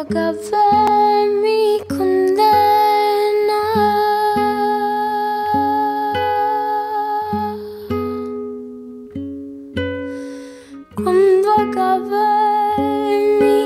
Pagavermi condena Quando mi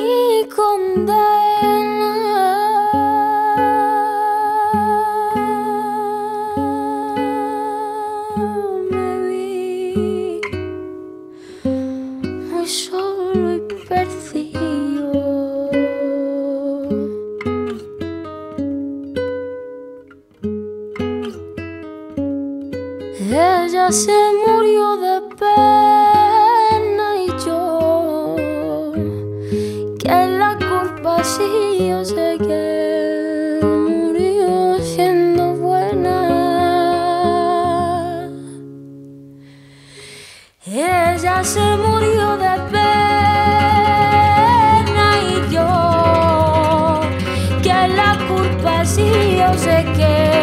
Ella se murió de pena y yo que la culpa sí yo sé que murió siendo buena. Ella se murió de pena y yo que la culpa sí yo sé que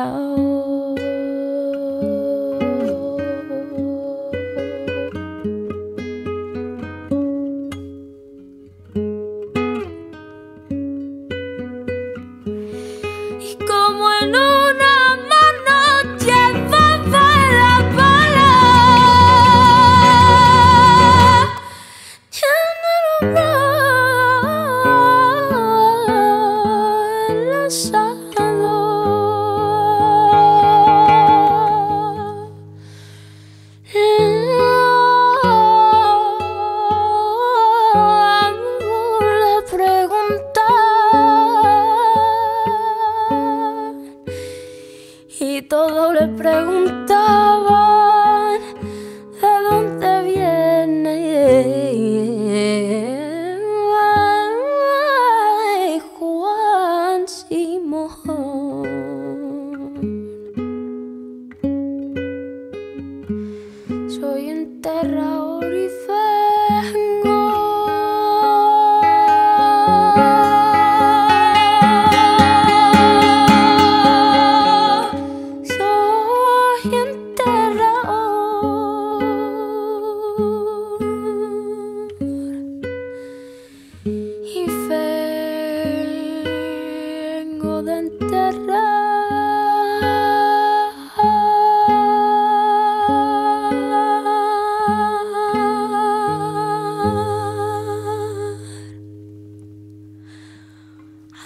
Oh. Y todos le preguntaban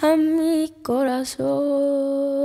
a mi corazón.